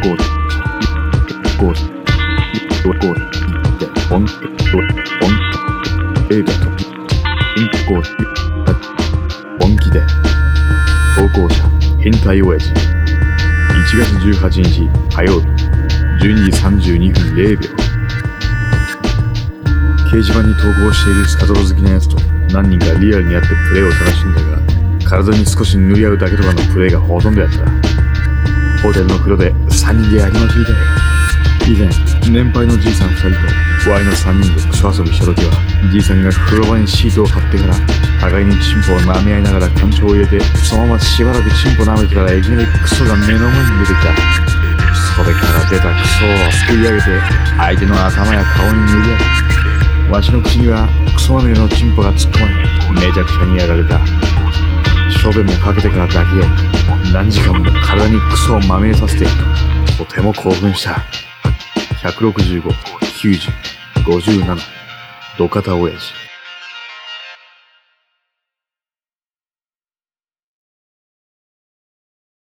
ゴール。ゴール。ゴール。で本本映画とゴール。本気で投稿者変態親父1月18日火曜日12時32分0秒掲示板に投稿しているスカトロ好きなやつと何人かリアル。に会ってプレイを楽しんだが体に少し塗り合うだけとかのプレイがほとんどやったホテルの風呂で3人でやりましょう以前年配のじいさん2人とワイの3人でクソ遊びした時はじいさんが風呂場にシートを張ってから互いにチンポを舐め合いながら感情を入れてそのまましばらくチンポ舐めてたらいきなりクソが目の前に出てきた。それから出たクソをすくい上げて相手の頭や顔に塗り合うわしの口にはクソまみれのチンポが突っ込まれめちゃくちゃにやられた。小便もかけてから抱き合い何時間も体にクソをまみれさせてとても興奮した。165、90、57、土方親父。